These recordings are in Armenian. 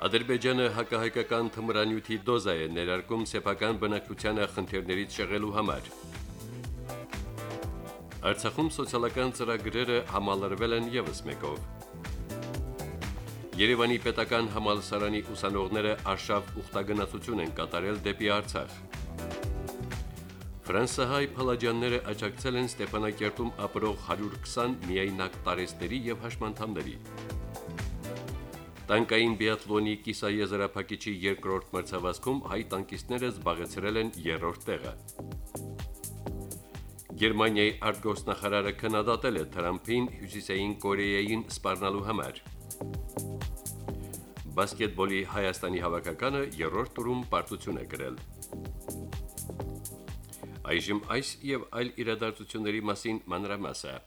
Ադրբեջանը հակահայկական թմրանյութի դոզա է ներարկում սեփական բնակչությանը խնդիրներից շեղելու համար։ Արցախում սոցիալական ծրագրերը համալրվել են եւս մեկով։ Երևանի պետական համալսարանի ուսանողները արշավ ուխտագնացություն են կատարել դեպի Արցախ։ Ֆրանսահայ փալաջանները աջակցել են Ստեփանակերտում ապրող 120 միայնակ տարեստերի եւ հաշմանդամների։ Տանկային բիատլոնի կիսաեզրափակիչի երկրորդ մրցավազքում հայ տանկիստները զբաղեցրել են երրորդ տեղը։ Գերմանիայի արտգործնախարարը քննադատել է Թրամփին Հյուսիսային Կորեային սպառնալու համար։ Բասկետբոլի Հայաստանի հավաքականը երրորդ տուրում պարտություն է գրել։ Այժմ այս եւ այլ իրադարձությունների մասին մանրամասը։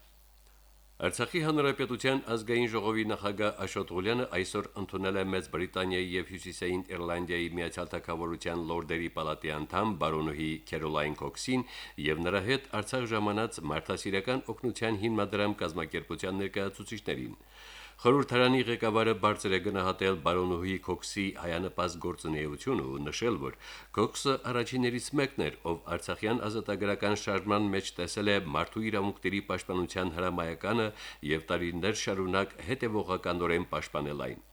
Արցախի հանրապետության ազգային ժողովի նախագահ Աշոտ Ղուլյանը այսօր ընդունել է Մեծ Բրիտանիայի եւ Հյուսիսային Իռլանդիայի միացյալ թագավորության լորդերի պալատի անդամ բարոնուհի Քերոլայն Կոքսին եւ նրա հետ Արցախ ժամանած մարդասիրական օգնության հիմնադրամ կազմակերպության ներկայացուցիչներին։ Խորհրդարանի ղեկավարը բարձր է գնահատել բարոնուհի Քոքսի հայանպաստ գործունեությունը ու նշել, որ Քոքսը առաջիններից մեկն էր, ով Արցախյան ազատագրական շարժման մեջ տեսել է մարդու իրավունքների պաշտպանության հրամայականը եւ տարիներ շարունակ հետևողականորեն պաշտպանել այն։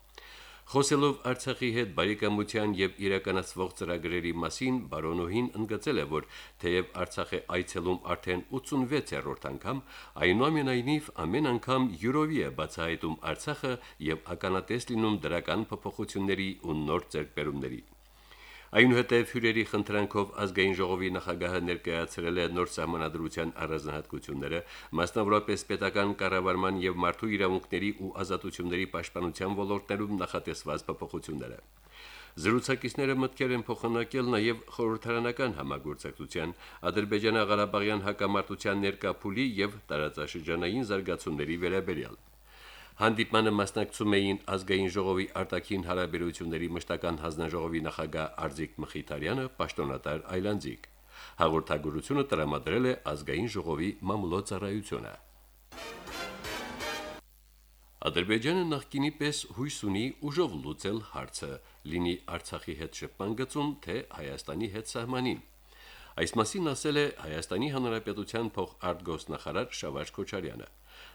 Խոսելով Արցախի հետ բարեկամության եւ իրականացվող ծրագրերի մասին, բարոնոհին ընդգծել է, որ թեև Արցախ է այցելում արդեն 86-րդ անգամ, այնուամենայնիվ ամեն անգամ յուրովի է բացահայտում Արցախը եւ ականատես լինում դրական փոփոխությունների ու նոր ձեռքբերումների։ Այնուհետև հյուրերի խնդրանքով ազգային ժողովի նախագահը ներկայացրել է նոր սահմանադրության առանձնահատկությունները, մասնավորապես պետական կառավարման եւ մարդու իրավունքների ու ազատությունների պաշտպանության ոլորտներում նախատեսված փոփոխությունները։ Զրուցակիցները մտքեր են փոխանակել նաև խորհրդարանական համագործակցության, Ադրբեջանա-Ղարաբաղյան հակամարտության ներկա փուլի եւ տարածաշրջանային զարգացումների վերաբերյալ։ Հանդիպմանը մասնակցում էին ազգային ժողովի արտաքին հարաբերությունների մշտական հանձնաժողովի նախագահ Արձիկ Մխիթարյանը, պաշտոնատար Այլանդզիկ։ Հաղորդագրությունը տրամադրել է ազգային ժողովի մամուլոցարայությունը։ Ադրբեջանը նախկինի պես հույս ունի ուժով լուծել հարցը, լինի Արցախի հետ շփման գծում, թե Հայաստանի հետ սահմանին։ Այս մասին ասել է Հայաստանի Հանրապետության փոխարտգոսնախարար Շավարժ Քոչարյանը։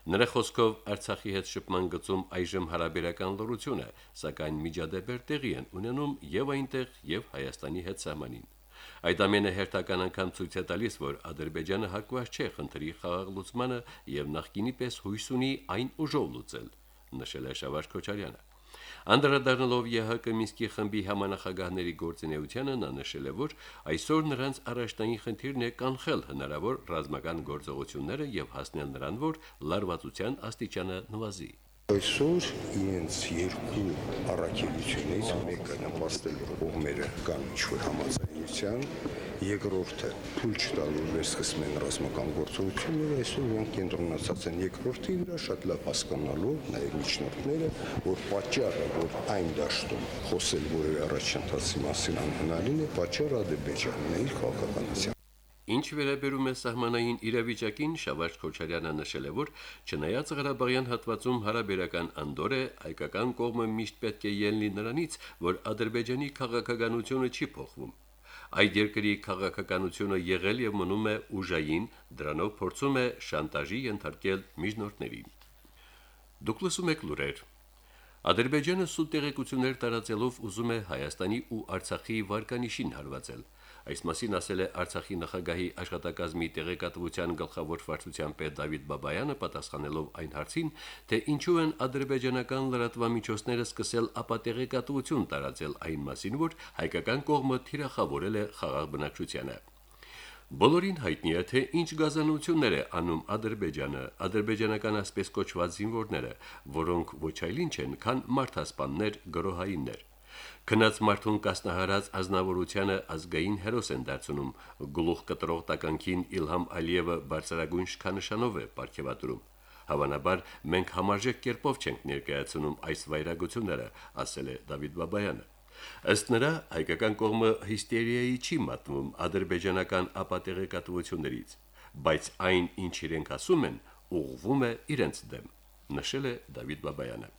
Նրա խոսքով Արցախի հետ շփման գծում այժմ հարաբերական լռություն է, սակայն միջադեպեր տեղի են ունենում եւ այնտեղ եւ Հայաստանի հետ սահմանին։ Այդ ամենը հերթական անգամ ցույց է տալիս, որ Ադրբեջանը հակված չէ խնդրի խաղաղ լուծմանը եւ նախկինի պես հույս ունի այն ուժով լուծել, նշել է Շավարժ Քոչարյանը։ Անդրադառնալով ԵՀԿ Մինսկի խմբի համանախագահների գործունեությանը նա նշել է, որ այսօր նրանց առաջնային խնդիրն է կանխել հնարավոր ռազմական գործողությունները եւ հասնել նրան, որ լարվածության աստիճանը նվազի։ Այսօր իրենց երկու առաքելությունից մեկը նպաստել կողմերը կան ինչ-որ համաձայնության երկրորդը թույլ չտալու վերսկսմեն ռազմական գործողությունները այսօր իրենք կենտրոնացած են երկրորդի վրա շատ լավ հասկանալու նաև միջնորդները որ պատճառը որ այն դաշտում խոսել որևէ առաջընթացի մասին անհնարին է պատճառը Ադրբեջանն է իր քաղաքականության Ինչ վերաբերում է սահմանային իրավիճակին, Շավարժ Քոչարյանը նշել է, որ չնայած Ղարաբաղյան հատվածում հարաբերական անդոր է, հայկական կողմը միշտ պետք է ելնի նրանից, որ Ադրբեջանի քաղաքականությունը չի փոխվում։ Այդ երկրի քաղաքականությունը եղել եւ մնում է ուժային, դրանով փորձում է շանտաժի ենթարկել միջնորդներին։ Դուք լսում եք լուրեր։ Ադրբեջանը սուտ տեղեկություններ տարածելով ուզում է Հայաստանի ու Արցախի վարկանիշին հարվածել։ Այս մասին ասել է Արցախի նախագահի աշխատակազմի տեղեկատվության գլխավոր վարչության պետ Դավիթ Բաբայանը պատասխանելով այն հարցին, թե ինչու են ադրբեջանական լրատվամիջոցները սկսել ապատեղեկատվություն տարածել այն մասին, որ հայկական կողմը թիրախավորել է խաղաղ բնակչությանը։ Բոլորին հայտնի է, թե ինչ գազանություններ է անում Ադրբեջանը, ադրբեջանական ասպես կոչված զինվորները, որոնք ոչ այլ ինչ են, քան մարդասպաններ, գրոհայիններ։ Քնած մարդուն կասնահարած ազնվորությանը ազգային հերոս են դարձնում գլուխ կտրող տականքին Իլհամ Ալիևը բարձրագույն շքանշանով է ապարգևատրում։ Հավանաբար մենք համարժեք կերպով չենք ներկայացնում այս վայրագությունները, ասել է Դավիթ Բաբայանը։ Ըստ նրա, հայկական կողմը հիստերիայի չի մատնվում ադրբեջանական ապատեղեկատվություններից, բայց այն, ինչ իրենք ասում են, ուղղվում է իրենց դեմ, նշել է Դավիթ Բաբայանը։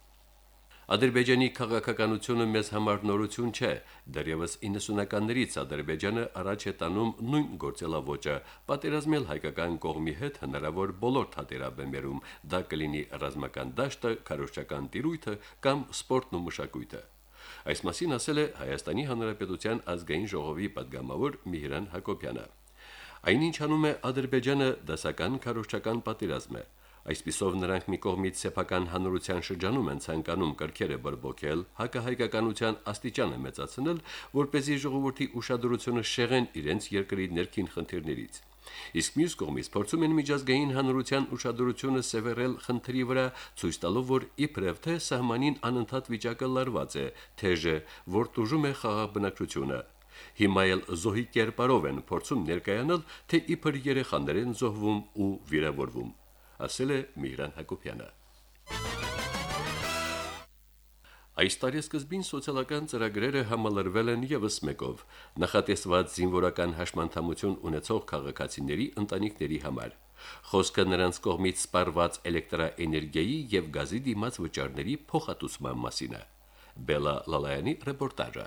Ադրբեջանի քաղաքականությունը մեզ համար նորություն չէ։ Դեռևս 90-ականներից Ադրբեջանը առաջ է տանում նույն գործելավոճը՝ պատերազմել հայկական կողմի հետ հնարավոր բոլոր թատերաբեմերում, դա կլինի ռազմական դաշտը, քարոշչական տիրույթը կամ սպորտն ու մշակույթը։ Այս մասին ասել է Հայաստանի Հանրապետության ազգային ժողովի падգամավոր Միհրան Հակոբյանը։ Այնինչ անում է Ադրբեջանը դասական քարոշչական պատերազմ է։ Այսպիսով նրանք մի կողմից սեփական հանրության շրջանում են ցանկանում կրքերը բրբոքել, հակահայկականության աստիճանը մեծացնել, որ เป զի ժողովրդի ուշադրությունը շեղեն իրենց երկրի ներքին խնդիրներից։ Իսկ մյուս կողմից փորձում են միջազգային հանրության ուշադրությունը սևեռել խնդրի վրա, ցույց տալով, որ իբրև թե սահմանին անընդհատ վիճակը լարված է, թեժը, որ տուժում է խաղաղ բնակչությունը։ Հիմա էլ զոհի կերպարով են փորձում ներկայանալ, թե իբր երեխաներ են զոհվում ու վիրավորվում ասել է Միհրան Հակոբյանը։ Այս տարի սկզբին սոցիալական ծրագրերը համալրվել են եւս մեկով՝ նախատեսված զինվորական հաշմանդամություն ունեցող քաղաքացիների ընտանիքների համար։ Խոսքը նրանց կողմից սպառված էլեկտրաէներգիայի եւ գազի դիմաց վճարների փոխհատուցման մասին է։ Բելա Լալայանի ռեպորտաժը։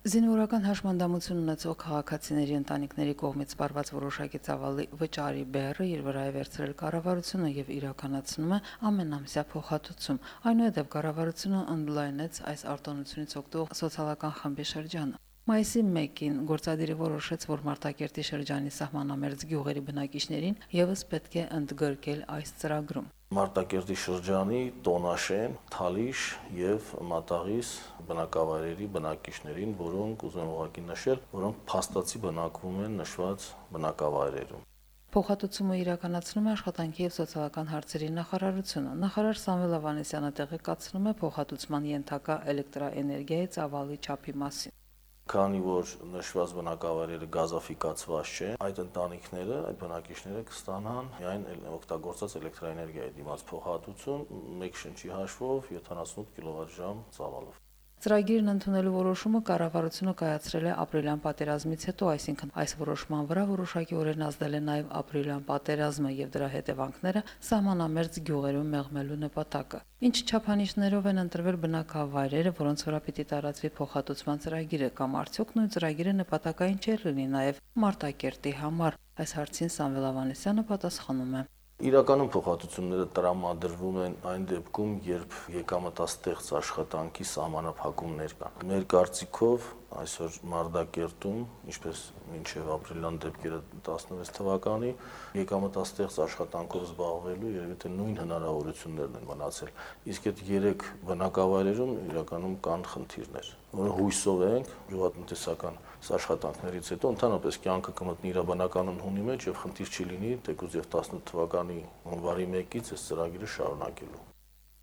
Զինվորական հաշմանդամություն ունեցող քաղաքացիների ընտանիքների կողմից սպառված որոշակի ծավալի վճարի բեռը իր վրա է վերցրել կառավարությունը եւ իրականացնում է ամենամսյա փոխհատուցում։ Այնուհետև կառավարությունը ընդլայնեց այս արտոնությունից օգտվող սոցիալական խմբի շրջանը։ Մայիսի 1-ին գործադիրը որոշեց, որ Մարտակերտի շրջանի սահմանամերձ գյուղերի բնակիչներին եւս պետք է ընդգրկել այս ծրագրում։ Մարտակերտի շրջանի Տոնաշեն, Թալիշ եւ Մատաղիս բնակավայրերի բնակիչներին, որոնք ուզում եմ ուղղակի նշել, որոնք փաստացի բնակվում են նշված բնակավայրերում։ Փոխհատուցումը իրականացնում է աշխատանքի եւ սոցիալական հարցերի նախարարությունը։ Նախարար Սամվել Ավանեսյանը տեղեկացնում է փոխհատուցման ենթակա էլեկտրաէներգիայի ծավալի չափի մասին քանի որ նշված բնակավայրերը գազաֆիկացված չեն, այդ ընտանիքները, այդ բնակիչները կստանան միայն օգտագործած էլեկտրաէներգիայի դիմաց փոխհատուցում մեկ շնչի հաշվով 78 կիլովատժամ ծավալով։ Ծրագիրն ընդունելու որոշումը կառավարությունը կայացրել է ապրիլյան պատերազմից հետո, այսինքն այս որոշման վրա որոշակի օրերն ազդել է նաև ապրիլյան պատերազմը եւ դրա հետևանքները սահմանամերձ գյուղերում մեղմելու նպատակը։ Ինչ չափանիշներով են ընտրվել բնակավայրերը, որոնց վրա պիտի տարածվի փոխհատուցման ծրագիրը կամ արդյոք նույն ծրագիրը նպատակային չէ լինի նաև Մարտակերտի համար։ Այս հարցին Սամվել Ավանեսյանը պատասխանում է. Իրականում փոխհատուցումները տրամադրվում են այն դեպքում, երբ եկամտաստեղծ աշխատանքի սահմանափակումներ կան։ Մեր կարծիքով այսօր Մարտակերտում, ինչպես մինչև ապրիլյան դեպքերը 16 թվականի, եկամտաստեղծ աշխատանքով զբաղվելու երևի թե նույն հնարավորություններն են մնացել։ Իսկ այդ 3 բնակավայրերում իրականում կան խնդիրներ, որը հույսով ենք գյուղատնտեսական աշխատանքներից հետո ընդհանրապես կյանքը կմտնի իր բնականon հունի մեջ եւ խնդիր չի լինի թեկուզ եւ 18 թվականի հունվարի 1-ից այս ծրագիրը շարունակելու։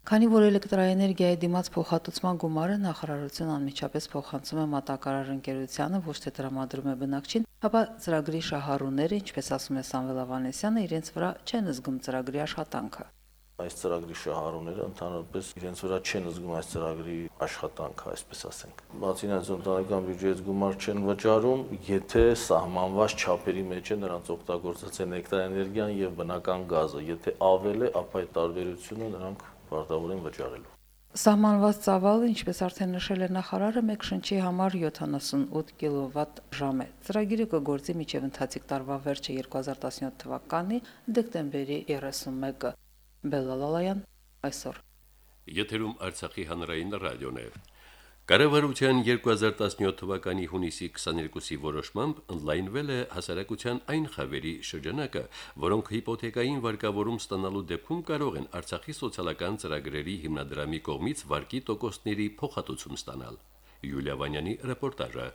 Քանի որ էլեկտրաէներգիայի դիմաց փոխհատուցման գումարը նախարարությունը անմիջապես փոխանցում է մատակարար ընկերությանը, ոչ թե տրամադրում է բնակչին, ապա ծրագրի շահառուները, ինչպես ասում է Սամվել Ավանեսյանը, իրենց վրա չեն զգում ծրագրի աշխատանքը այս ծրագրի շահառուները ընդհանրապես իրենց վրա չեն զգում այս ծրագրի աշխատանքը, այսպես ասենք։ Բացի նրանց ընտանեկան բյուջեից գումար չեն վճարում, եթե սահմանված չափերի մեջ է նրանց օգտագործած էլեկտրաէներգիան եւ բնական գազը, եթե ավել է, ապա այդ տարբերությունը նրանք պարտավոր են վճարելու։ Սահմանված ծավալը, ինչպես արդեն նշել է նախարարը, մեկ շնչի համար 78 կիլովատ ժամ է։ Ծրագիրը կգործի մինչև ընթացիկ տարվա վերջը 2017 թվականի դեկտեմբերի 31-ը։ Բելալալայան այսօր։ Եթերում Արցախի հանրային ռադիոն է։ Կառավարության 2017 թվականի հունիսի 22-ի որոշմամբ ընդլայնվել է հասարակության այն խավերի շրջանակը, որոնք հիպոթեկային վարկավորում ստանալու դեպքում կարող են Արցախի սոցիալական ծրագրերի հիմնադրամի կողմից վարկի տոկոսների փոխհատուցում ստանալ։ Յուլիա Վանյանի ռեպորտաժը։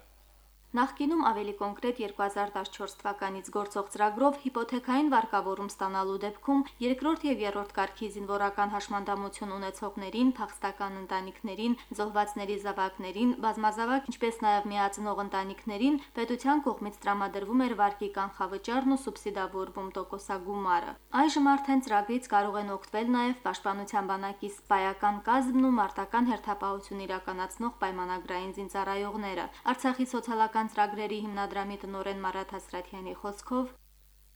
Նախկինում ավելի կոնկրետ 2014 թվականից գործող ծրագրով հիպոթեքային վարկավորում ստանալու դեպքում երկրորդ եւ երրորդ կարգի զինվորական հաշմանդամություն ունեցողներին, փախստական ընտանիքներին, զոհվածների զավակներին, բազմազավակ, ինչպես նաեւ միածնող ընտանիքներին պետության կողմից տրամադրվում էր վարկի կանխավճարն ու սուբսիդավորվում տոկոսագումարը։ Այժմ արդեն ծրագրից կարող են օգտվել նաեւ Պաշտպանության բանակի սպայական կազմն ու մարտական հերթապահություն իրականացնող պայմանագրային զինծառայողները։ Արցախի սոցիալական պետական ծրագրերի հիմնադրամի տնօրեն Մարատ Հասրատյանի խոսքով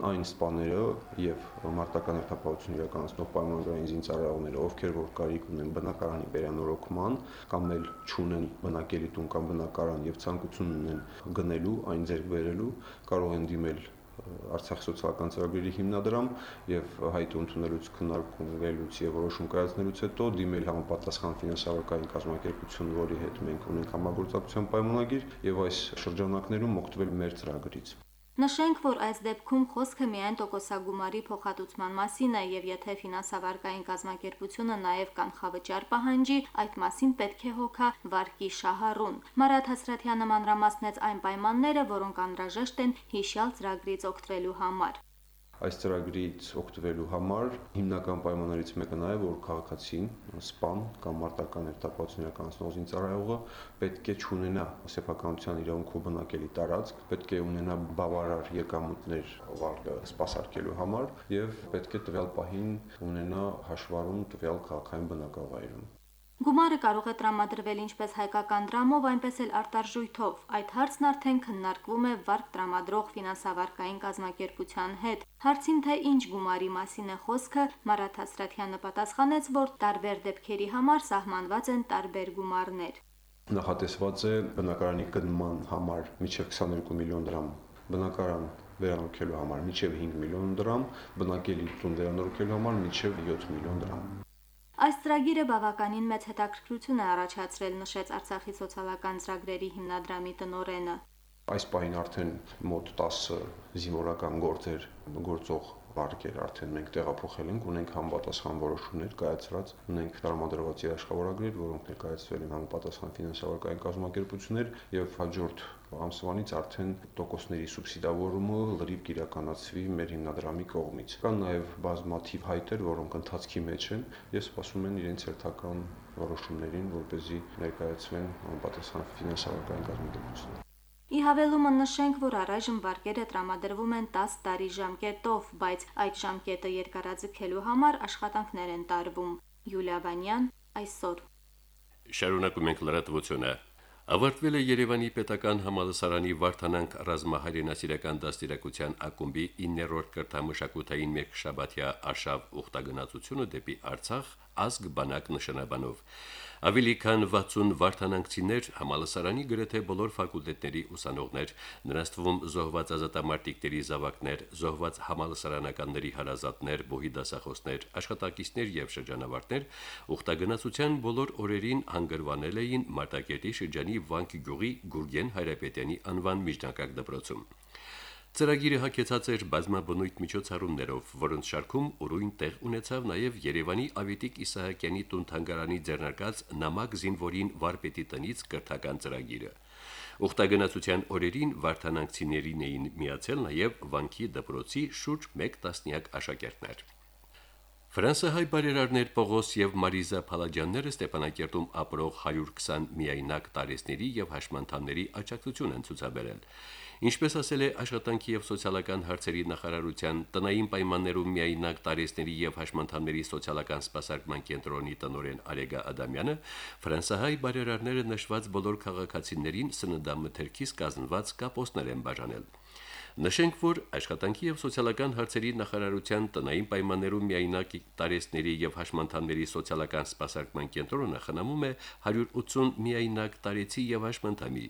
այն սպաները եւ մարտական հերթապահություն իրականացնող պայմանագրային զինծառայողները, ովքեր որ կարիք ունեն բնակարանի վերանորոգման կամ էլ չունեն բնակելի տուն կամ բնակարան եւ ցանկություն ունեն գնելու, այն ձեռք բերելու, կարող են դիմել Արցախ սոցիալական ծրագրերի հիմնադրամ եւ հայտ ընդունելուց քննարկումելուց եւ որոշում կայացնելուց հետո դիմել համապատասխան ֆինանսավորական կազմակերպություն, որի հետ մենք ունենք համագործակցության պայմանագիր եւ այս շրջանակներում օգտվել մեր ծրագրից։ Նշենք, որ այս դեպքում խոսքը միայն տոկոսագումարի փոխհատուցման մասին է եւ եթե ֆինանսավարկային կազմակերպությունը նաեւ կանխավճար պահանջի, այդ մասին պետք է հոգա վարկի շահառուն։ Մարատ Հասրատյանը մանրամասնեց այն պայմանները, որոնք անհրաժեշտ են հիշյալ ծրագրից օգտվելու համար։ Այս ծրագրից օգտվելու համար հիմնական պայմաններից մեկը նա է, որ քաղաքացին, սպան կամ մարտական երթապահություն իրականացնող զինծառայողը պետք է ունենա սեփականության իրավունքով բնակելի տարածք, պետք է ունենա բավարար եկամուտներ վարկը սպասարկելու համար եւ պետք է տվյալ պահին ունենա հաշվառում տվյալ քաղաքային բնակավայրում։ Գումարը կարող է տրամադրվել ինչպես հայկական դրամով, այնպես էլ արտարժույթով։ Այդ հարցն արդեն քննարկվում է վարկ տրամադրող ֆինանսավարկային կազմակերպության հետ։ Հարցին թե ինչ գումարի մասին է խոսքը, Մարաթ Հասրատյանը պատասխանեց, որ տարբեր դեպքերի համար սահմանված են տարբեր գումարներ։ Նախատեսված է բնակարանի գնման համար միջև 22 միլիոն դրամ բնակարան վերանորոգելու համար միջև 5 միլիոն դրամ, բնակելի տուն վերանորոգելու համար միջև 7 միլիոն դրամ։ Այս ծրագիրը բավականին մեծ հետաքրքրություն է առաջացրել, նշեց Արցախի սոցիալական ծրագրերի հիմնադրամի տնօրենը։ Այս պահին արդեն մոտ 10 զինվորական գործեր գործող վարկեր արդեն մենք տեղափոխել ենք, ունենք համապատասխան որոշումներ կայացրած, ունենք տրամադրված երաշխավորագրեր, որոնք ներկայացվել են համապատասխան ֆինանսավորական կազմակերպություններ եւ հաջորդ ամսվանից արդեն տոկոսների սուբսիդավորումը լրիվ կիրականացվի մեր հիմնադրամի կողմից։ Կան նաև բազմաթիվ հայտեր, որոնք ընթացքի մեջ են եւ սպասում են իրենց հերթական որոշումներին, որ เป զի ներկայացվեն համապատասխան ֆինանսավորական կազմակերպություններ։ Ի հավելումը նշենք, որ առայժմ վարկերը տրամադրվում են 10 տարի ժամկետով, բայց այդ ժամկետը երկարաձգելու համար աշխատանքներ են տարվում։ Յուլիա Վանյան այսօր։ Շարունակում ենք լրատվությունը։ Ավարտվել է Երևանի Պետական Համալսարանի Վարդանանք ռազմահայրենասիրական դաստիարակության ակումբի 9-րդ կրթամշակութային մեկշաբաթյա արշավ ուխտագնացությունը դեպի Արցախ ազգ բանակ նշանաբանով։ Ավելի քան 60 վարդանանքցիներ համալսարանի գրեթե բոլոր ֆակուլտետների ուսանողներ, նրանց թվում զոհված ազատամարտիկների զավակներ, զոհված համալսարանականների հարազատներ, բուհի դասախոսներ, աշխատակիցներ եւ շրջանավարտներ ուխտագնացության բոլոր օրերին հանգրվանել էին Մարտակերտի շրջանի Վանքի գյուղի Գուրգեն Հայրապետյանի անվան միջնակարգ դպրոցում։ Ծրագիրը հակեցած էր բազմաբնույթ միջոցառումներով, որոնց շարքում ուրույն տեղ ունեցավ նաև Երևանի Ավետիք Իսահակյանի տուն-թանգարանի ձեռնարկած նամակ զինվորին վարպետի տնից կրթական ծրագիրը։ Ուխտագնացության օրերին վարդանանցիներին էին միացել նաև Վանքի դպրոցի շուրջ 1 տասնյակ աշակերտներ։ Ֆրանսահայ բարերարներ Պողոս եւ Մարիզա Փալաջյանները Ստեփանակերտում ապրող 120 միայնակ տարեցների եւ հաշմանդամների աջակցություն են ցուցաբերել։ Ինչպես ասել է աշխատանքի եւ սոցիալական հարցերի նախարարության տնային պայմաններում միայնակ տարեցների եւ հաշմանդամների սոցիալական սպասարկման կենտրոնի տնօրեն Արեգա Ադամյանը ֆրանսահայ բարերարները նշված բոլոր քաղաքացիներին սննդամթերքից կազմված կապոստներ են բաժանել։ Նշենք, որ աշխատանքի եւ սոցիալական հարցերի նախարարության տնային պայմաններում միայնակ տարեցների եւ հաշմանդամների սոցիալական սպասարկման կենտրոնը խնամում է 180 միայնակ տարեցի եւ հաշմանդամի։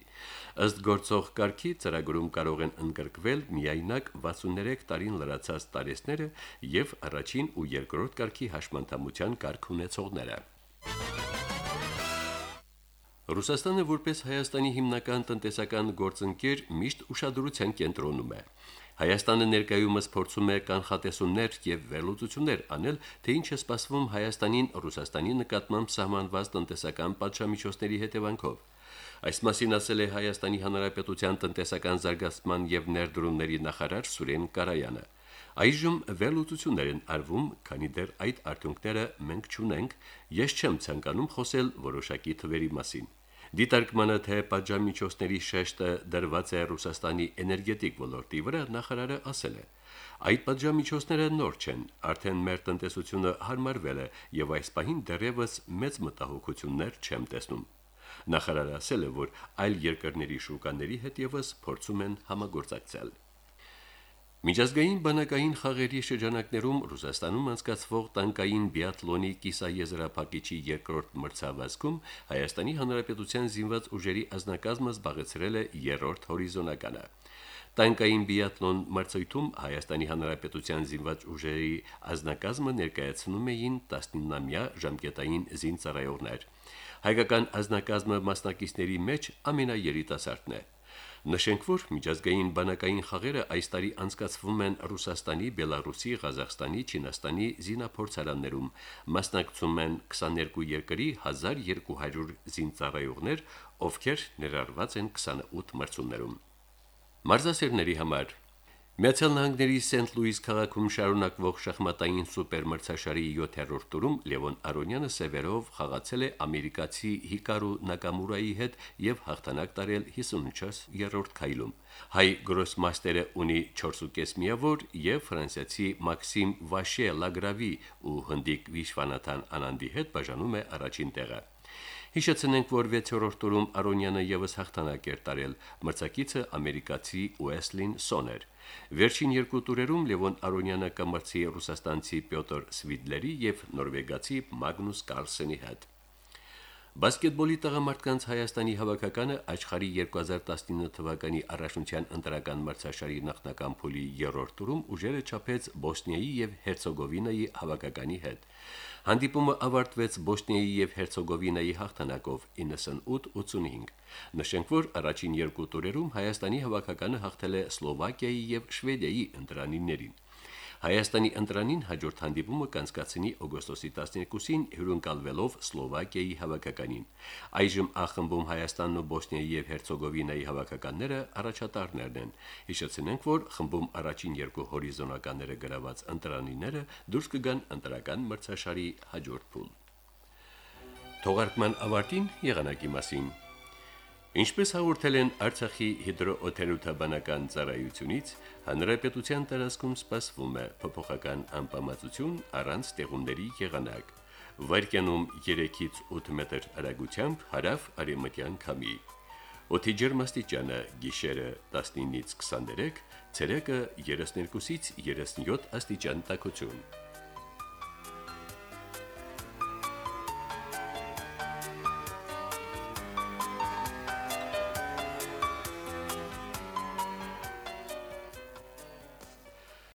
Ըստ գործող կարգի ծրագրում կարող են ընդգրկվել միայնակ 63 տարին լրացած տարեցները եւ առաջին ու երկրորդ կարգի հաշմանդամության կարգ ունեցողները։ Ռուսաստանը որպես Հայաստանի հիմնական տնտեսական գործընկեր միշտ ուշադրության կենտրոնում է։ Հայաստանը ներկայումս փորձում է կանխատեսումներ եւ վերլուծություններ անել, թե ինչ է սպասվում Հայաստանին Ռուսաստանի նկատմամբ սահմանված տնտեսական պատժամիջոցների հետևանքով։ Այս մասին ասել է Հայաստանի Հանրապետության տնտեսական զարգացման եւ ներդրումների նախարար Սուրեն Կարայանը։ Այժմ վերլուծություններ են արվում, քանի դեռ այդ արդյունքները մենք չունենք, ես չեմ ցանկանում խոսել որոշակի թվերի մասին։ Դիտարկմանը թե պատժամիջոցների շեշտը դրված է Ռուսաստանի էներգետիկ ոլորտի վրա, նախարարը ասել է. Այդ պատժամիջոցները նոր չեն, արդեն մեր տնտեսությունը հարմարվել է եւ այս պահին դեռևս մեծ մտահոգություններ չեմ տեսնում։ Նախարարը ասել է, որ այլ երկրների շուկաների հետ եւս փորձում են համագործակցել։ Միջազգային բանակային խաղերի շրջանակներում Ռուսաստանում անցկացվող տանկային բիատլոնի կիսաեզրափակիչի երկրորդ մրցավազքում Հայաստանի Հանրապետության զինված ուժերի ազնագազմը զբաղեցրել է երրորդ հորիզոնականը։ Տանկային բիատլոն մրցույթում Հայաստանի Հանրապետության զինված ուժերի ազնագազմը ներկայացնում էին 19-ամյա ժամկետային զինծառայողներ։ Հայկական ազնագազմը մասնակիցների մեջ ամենաերիտասարդն է։ Նշենք, որ միջազգային բանակային խաղերը այս տարի անցկացվում են Ռուսաստանի, Բելարուսի, Ղազախստանի, Չինաստանի զինափորձարաններում։ Մասնակցում են 22 երկրի 1200 զինծառայողներ, ովքեր ներառված են 28 մրցումներում։ Մարզասերների համար Միացյալ Նահանգների Սենթ Լուիս քաղաքում շարունակվող շախմատային սուպերմրցաշարի 7-րդ տուրում Լևոն Արոնյանը սևերով խաղացել է ամերիկացի Հիկարու Նակամուրայի հետ եւ հաղթանակ տարել 54-րդ քայլում։ Հայ գրոսմաստերը ունի 4.5 միավոր եւ ֆրանսիացի Մաքսիմ Վաշե Լագրավի ու հնդիկ Վիշվանաթան Անանդի հետ բաժանում է առաջին տեղը։ Հիշեցնենք, որ 6-րդ տուրում Արոնյանը եւս հաղթանակ էր տարել. Մրցակիցը ամերիկացի Ուեսլին Սոներ։ Վերջին երկու տուրերում Լևոն Արոնյանը կմրցի ռուսաստանցի Պյոտր Սվիդլերի եւ նորվեգացի Մագնուս Կարլսենի հետ։ Բասկետբոլի տղամարդկանց Հայաստանի հավաքականը աշխարհի 2019 թվականի առաջնության ընտրական մրցաշարի նախնական փուլի 3-րդ տուրում ուժերը չափեց Բոսնիայի եւ Հերցեգովինայի հավաքականի հետ։ Հանդիպումը ավարտվեց Բոսնիայի եւ Հերցեգովինայի հաղթանակով 98-85։ Նշենք, որ առաջին երկու տուրերում Հայաստանի հավաքականը հաղթել է Սլովակիայի եւ Շվեդիայի ընտրանիներին։ Հայաստանի ընտրանին հաջորդ հանդիպումը կանցկացնի օգոստոսի 12-ին հյուրընկալվելով Սլովակիայի հավաքականին։ Այժմ Ա խմբում Հայաստանն ու Բոսնիայի եւ Հերցեգովինայի հավաքականները առաջատարներն են։ Հիշեցնենք, որ խմբում առաջին երկու հորիզոնականները գրաված ընտրանիները դուրս կգան ընտրական մրցաշարի հաջորդ փուլ։ Թողարկման ավարտին եղանակի մասին Ինչպես հաղորդել են Արցախի հիդրոօթերոթաբանական ծառայությունից, հանրապետության տարածքում սպասվում է փոփոխական անբավարարություն առանց տեղումների եղանակ։ Վարկյանում 3-ից 8 մետր հեռագությամբ հարավ արևմտյան քամի։ Օդի ջերմաստիճանը՝ գիշերը 19-ից 23, ցերեկը 32-ից 37 աստիճան տաքություն։